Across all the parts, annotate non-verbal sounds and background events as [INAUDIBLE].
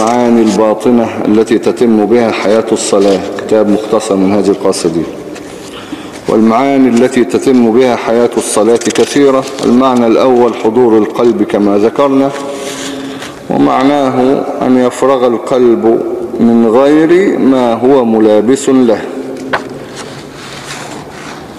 والمعاني الباطنة التي تتم بها حياة الصلاة. كتاب مختصر من هذه القصدي. والمعاني التي تتم بها حياة الصلاة كثيرة. المعنى الأول حضور القلب كما ذكرنا. ومعناه أن يفرغ القلب من غير ما هو ملابس له.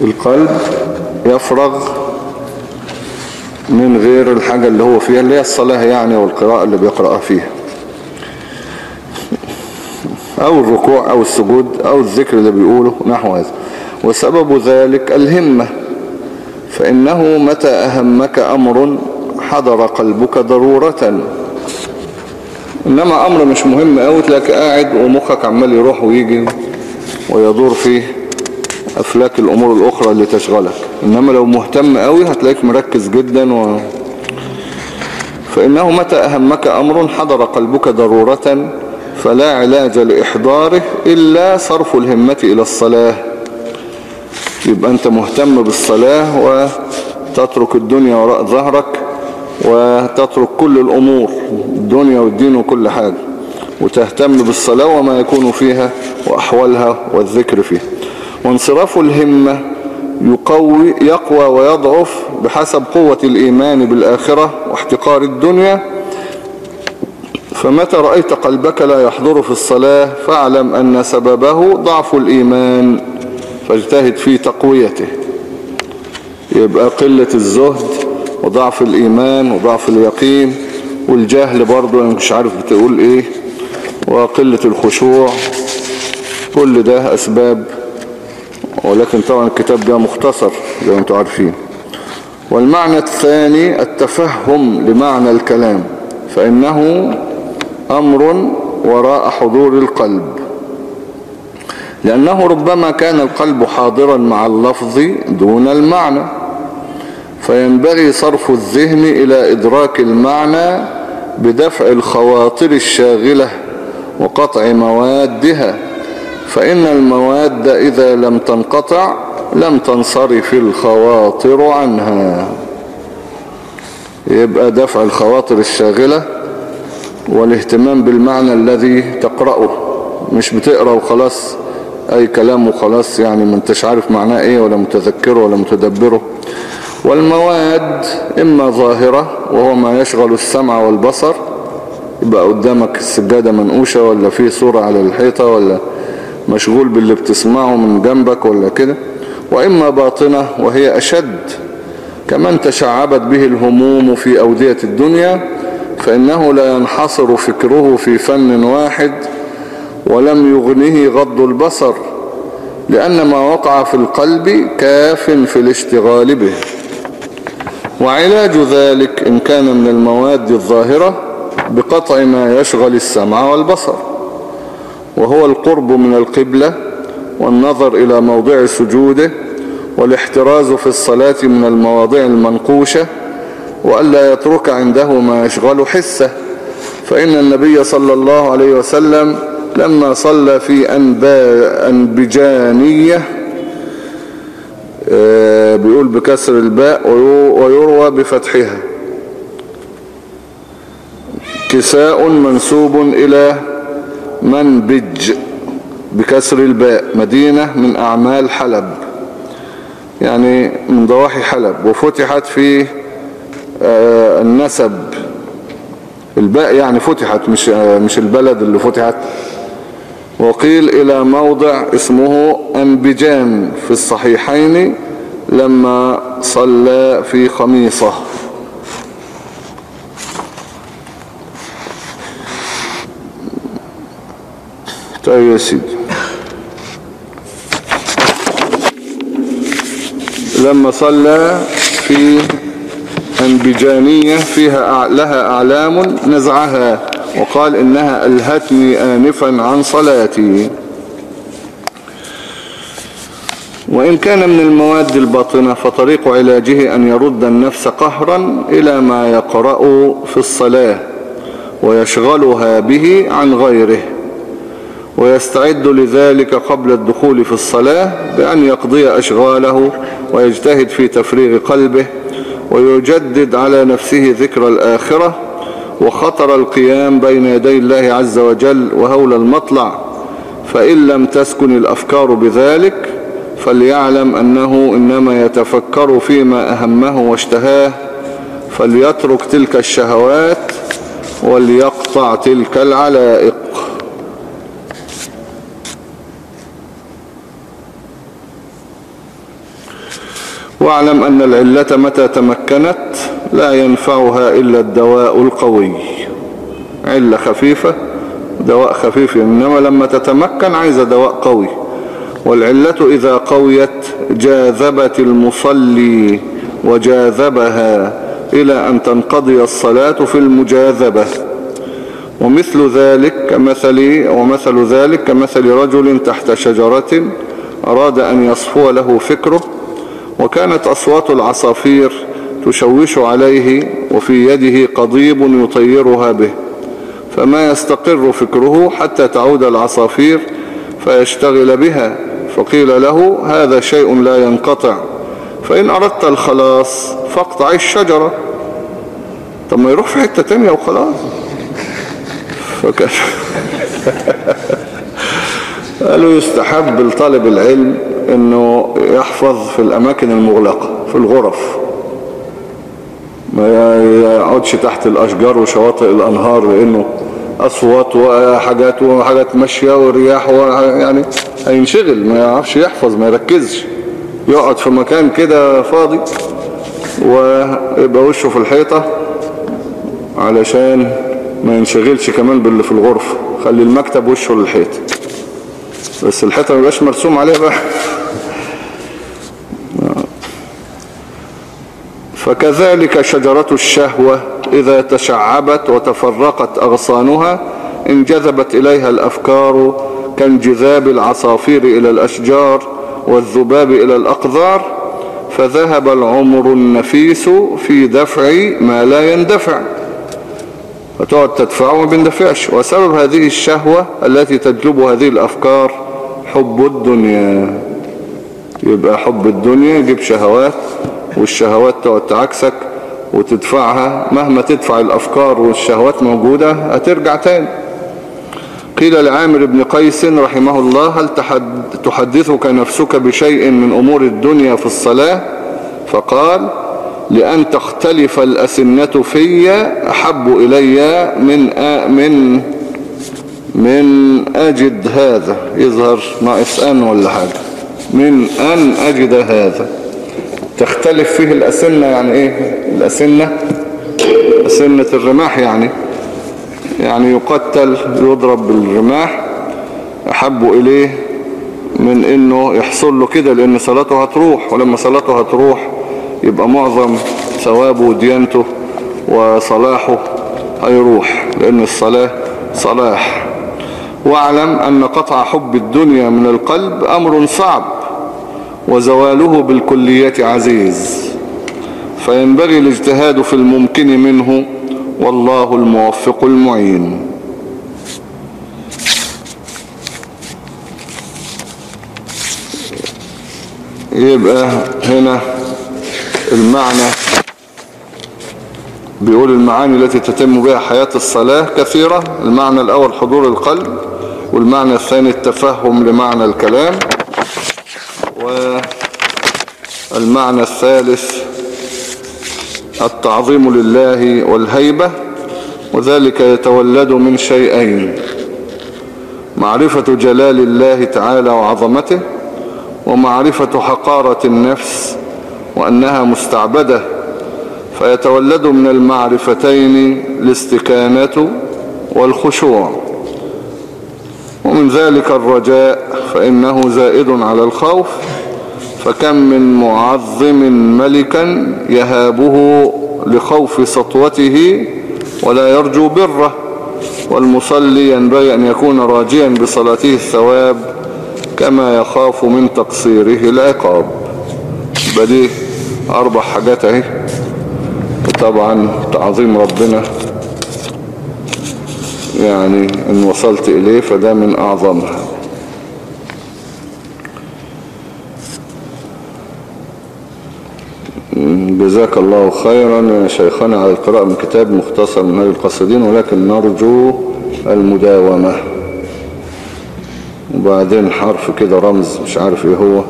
القلب يفرغ من غير الحاجة اللي هو فيها اللي هي الصلاة يعني والقراءة اللي بيقرأها فيها. أو الركوع أو السجود أو الذكر اللي بيقوله نحو هذا. وسبب ذلك الهمة. فإنه متى أهمك أمر حضر قلبك ضرورة. إنما أمر مش مهم أوي تلاقي قاعد ومخك عمال يروح ويجي ويدور فيه أفلاك الأمور الأخرى اللي تشغلك. إنما لو مهتم قوي هتلاقيك مركز جدا و... فإنه متى أهمك أمر حضر قلبك ضرورة. فلا علاج لإحضاره إلا صرف الهمة إلى الصلاة. يبقى أنت مهتم بالصلاة وتترك الدنيا وراء ظهرك وتترك كل الأمور الدنيا والدين وكل حاجة وتهتم بالصلاة وما يكون فيها وأحوالها والذكر فيها. وانصراف الهمة يقوي يقوى ويضعف بحسب قوة الإيمان بالآخرة واحتقار الدنيا فمتى رأيت قلبك لا يحضر في الصلاة فاعلم أن سببه ضعف الإيمان. فاجتهد في تقويته. يبقى قلة الزهد وضعف الإيمان وضعف اليقين والجهل برضو مش عارف بتقول إيه. وقلة الخشوع. كل ده أسباب. ولكن طبعا الكتاب ده مختصر زي ما أنتم عارفين. والمعنى الثاني التفهم لمعنى الكلام. فإنه أمر وراء حضور القلب. لأنه ربما كان القلب حاضرا مع اللفظ دون المعنى. فينبغي صرف الذهن إلى إدراك المعنى بدفع الخواطر الشاغلة وقطع موادها. فإن المواد إذا لم تنقطع لم تنصرف الخواطر عنها. يبقى دفع الخواطر الشاغلة والاهتمام بالمعنى الذي تقرأه. مش بتقرأ وخلاص أي كلام وخلاص يعني ما أنتش عارف معناه إيه ولا متذكره ولا متدبره. والمواد إما ظاهرة وهو ما يشغل السمع والبصر يبقى قدامك السجادة منقوشة ولا في صورة على الحيطة ولا مشغول باللي بتسمعه من جنبك ولا كده. وإما باطنة وهي أشد. كمن تشعبت به الهموم في أودية الدنيا فإنه لا ينحصر فكره في فن واحد ولم يغنه غض البصر لأن ما وقع في القلب كاف في الاشتغال به. وعلاج ذلك إن كان من المواد الظاهرة بقطع ما يشغل السمع والبصر وهو القرب من القبلة والنظر إلى موضع سجوده والاحتراز في الصلاة من المواضع المنقوشة وألا يترك عنده ما يشغل حسة فإن النبي صلى الله عليه وسلم لما صلى في أنبجانية بيقول بكسر الباء ويروى بفتحها. كساء منسوب إلى منبج بكسر الباء مدينة من أعمال حلب. يعني من ضواحي حلب وفتحت في النسب الباء يعني فتحت مش مش البلد اللي فتحت. وقيل إلى موضع اسمه أنبجان في الصحيحين لما صلى في خميصة. طيب يا سيدي. لما صلى في أنبجانية فيها لها أعلام نزعها وقال إنها ألهتني آنفا عن صلاتي. وإن كان من المواد الباطنة فطريق علاجه أن يرد النفس قهرا إلى ما يقرأ في الصلاة ويشغلها به عن غيره. ويستعد لذلك قبل الدخول في الصلاة بأن يقضي أشغاله ويجتهد في تفريغ قلبه ويجدد على نفسه ذكر الآخرة وخطر القيام بين يدي الله عز وجل وهول المطلع. فإن لم تسكن الأفكار بذلك فليعلم أنه إنما يتفكر فيما أهمه واشتهاه. فليترك تلك الشهوات وليقطع تلك العلائق. واعلم أن العلة متى تمكنت لا ينفعها إلا الدواء القوي. علة خفيفة دواء خفيف إنما لما تتمكن عايزة دواء قوي. والعلة إذا قويت جاذبت المصلي وجاذبها إلى أن تنقضي الصلاة في المجاذبة. ومثل ذلك كمثل ومثل ذلك كمثل رجل تحت شجرة أراد أن يصفو له فكره وكانت أصوات العصافير تشوش عليه وفي يده قضيب يطيرها به فما يستقر فكره حتى تعود العصافير فيشتغل بها فقيل له هذا شيء لا ينقطع فإن أردت الخلاص فاقطع الشجرة. طب ما يروح في حتة تانية وخلاص. [LAUGHS] قالوا يستحب لطالب العلم إنه يحفظ في الأماكن المغلقة في الغرف. ما يقعدش تحت الأشجار وشواطئ الأنهار لأنه أصوات وحاجات وحاجات ماشية ورياح يعني هينشغل ما يعرفش يحفظ ما يركزش. يقعد في مكان كده فاضي ويبقى وشه في الحيطة علشان ما ينشغلش كمان باللي في الغرفة خلي المكتب وشه للحيط. بس الحيطة ما يبقاش مرسوم عليها بقى. فكذلك شجرة الشهوة إذا تشعبت وتفرقت أغصانها انجذبت إليها الأفكار كانجذاب العصافير إلى الأشجار والذباب إلى الأقذار فذهب العمر النفيس في دفع ما لا يندفع. فتقعد تدفعه وما بيندفعش. وسبب هذه الشهوة التي تجلب هذه الأفكار حب الدنيا. يبقى حب الدنيا يجيب شهوات والشهوات تقعد تعكسك وتدفعها. مهما تدفع الأفكار والشهوات موجودة هترجع تاني. قيل لعامر بن قيس رحمه الله هل تحدثك نفسك بشيء من أمور الدنيا في الصلاة؟ فقال لأن تختلف الأسنة في أحب إلي من من من أجد هذا يظهر ناقص أن ولا حاجة. من أن أجد هذا. تختلف فيه الأسنة يعني إيه؟ الأسنة أسنة الرماح يعني. يعني يقتل يضرب بالرماح. أحب إليه من إنه يحصل له كده لأن صلاته هتروح. ولما صلاته هتروح يبقى معظم ثوابه وديانته وصلاحه هيروح لأن الصلاة صلاح. واعلم أن قطع حب الدنيا من القلب أمر صعب وزواله بالكلية عزيز فينبغي الاجتهاد في الممكن منه والله الموفق المعين. يبقى هنا المعنى بيقول المعاني التي تتم بها حياة الصلاة كثيرة المعنى الأول حضور القلب والمعنى الثاني التفهم لمعنى الكلام والمعنى الثالث التعظيم لله والهيبة وذلك يتولد من شيئين معرفة جلال الله تعالى وعظمته ومعرفة حقارة النفس وأنها مستعبدة فيتولد من المعرفتين الاستكانة والخشوع. ومن ذلك الرجاء فإنه زائد على الخوف فكم من معظم ملكا يهابه لخوف سطوته ولا يرجو بره والمصلي ينبغي أن يكون راجيا بصلاته الثواب كما يخاف من تقصيره العقاب. بديه أربع حاجات أهي. طبعا تعظيم ربنا يعني إن وصلت إليه فده من أعظمها. جزاك الله خيرا يا شيخنا على القراءة من كتاب مختصر من هذه القصدين ولكن نرجو المداومة. وبعدين حرف كده رمز مش عارف إيه هو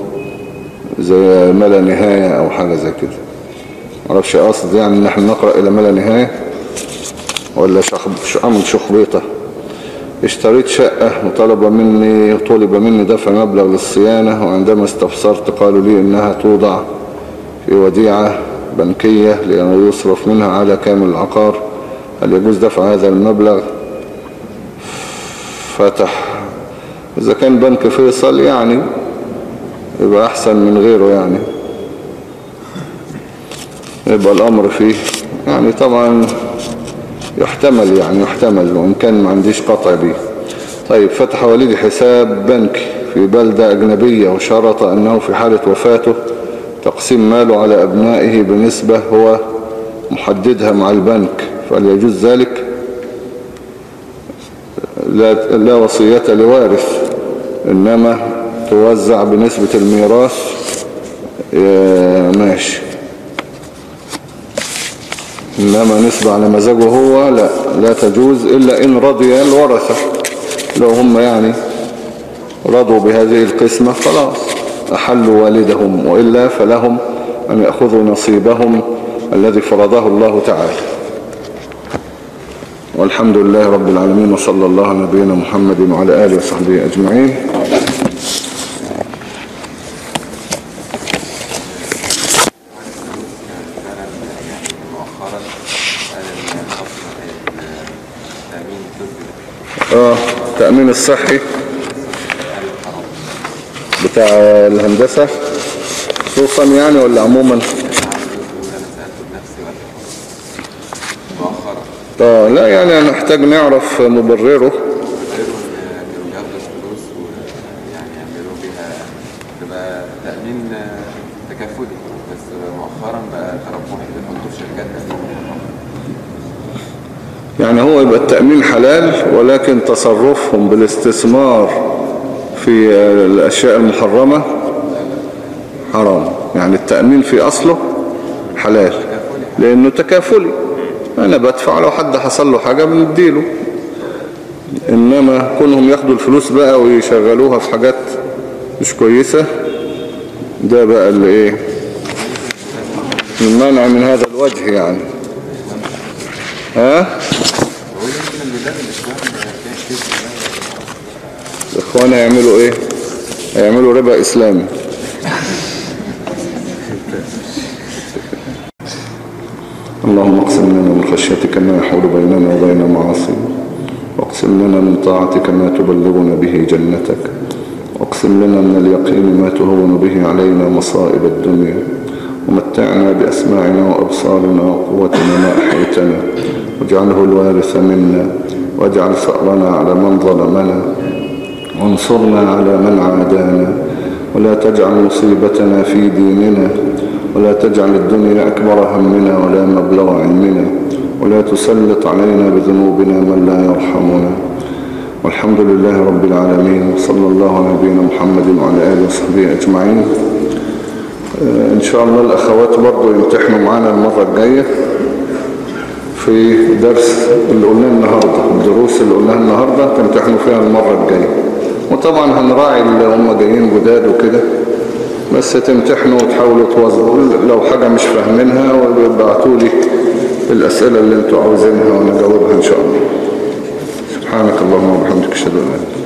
زي ما لا نهاية أو حاجة زي كده. معرفش قصد يعني إن إحنا نقرأ إلى ما لا نهاية؟ ولا شخ... عمل شخبيطة. اشتريت شقة وطلب مني طلب مني دفع مبلغ للصيانة وعندما استفسرت قالوا لي إنها توضع في وديعة بنكية لأنه يصرف منها على كامل العقار. هل يجوز دفع هذا المبلغ؟ فتح. إذا كان بنك فيصل يعني يبقى أحسن من غيره يعني. يبقى الأمر فيه. يعني طبعا يحتمل يعني يحتمل وإن كان ما عنديش قطع به طيب فتح والدي حساب بنكي في بلدة أجنبية وشرط أنه في حالة وفاته تقسيم ماله على أبنائه بنسبة هو محددها مع البنك فهل يجوز ذلك؟ لا, لا وصية لوارث إنما توزع بنسبة الميراث. ماشي. إنما نسبة على مزاجه هو لا لا تجوز إلا إن رضي الورثة. لو هم يعني رضوا بهذه القسمة خلاص أحلوا والدهم وإلا فلهم أن يأخذوا نصيبهم الذي فرضه الله تعالى. والحمد لله رب العالمين وصلى الله على نبينا محمد وعلى آله وصحبه أجمعين. التأمين الصحي بتاع الهندسة خصوصا يعني ولا عموما؟ آه لا يعني هنحتاج نعرف مبرره تأمين تكافلي بس مؤخرا بقى تربحي بيحطوا في شركات يعني هو يبقى التأمين حلال ولكن تصرفهم بالاستثمار في الأشياء المحرمة حرام. يعني التأمين في أصله حلال لأنه تكافلي. أنا بدفع لو حد حصل له حاجة بنديله. إنما كونهم ياخدوا الفلوس بقى ويشغلوها في حاجات مش كويسة ده بقى اللي إيه المنع من هذا الوجه يعني. ها؟ الاخوان هيعملوا إيه؟ هيعملوا ربا إسلامي. اللهم اقسم لنا من خشيتك ما يحول بيننا وبين معاصيك. واقسم لنا من طاعتك ما تبلغنا به جنتك. واقسم لنا من اليقين ما تهون به علينا مصائب الدنيا. ومتعنا بأسماعنا وأبصارنا وقوتنا ما أحيتنا. واجعله الوارث منا واجعل ثأرنا على من ظلمنا. وانصرنا على من عادانا. ولا تجعل مصيبتنا في ديننا. ولا تجعل الدنيا أكبر همنا ولا مبلغ علمنا. ولا تسلط علينا بذنوبنا من لا يرحمنا. والحمد لله رب العالمين وصلى الله على نبينا محمد وعلى آله وصحبه أجمعين. إن شاء الله الأخوات برضو يمتحنوا معنا المرة الجاية. في درس اللي قلناه النهاردة الدروس اللي قلناها النهاردة تمتحنوا فيها المرة الجاية. وطبعا هنراعي اللي هم جايين جداد وكده بس تمتحنوا وتحاولوا توظفوا. لو حاجة مش فاهمينها ويبعتوا لي الأسئلة اللي أنتوا عاوزينها وأنا جاوبها إن شاء الله. سبحانك اللهم وبحمدك أشهد أن لا إله إلا أنت.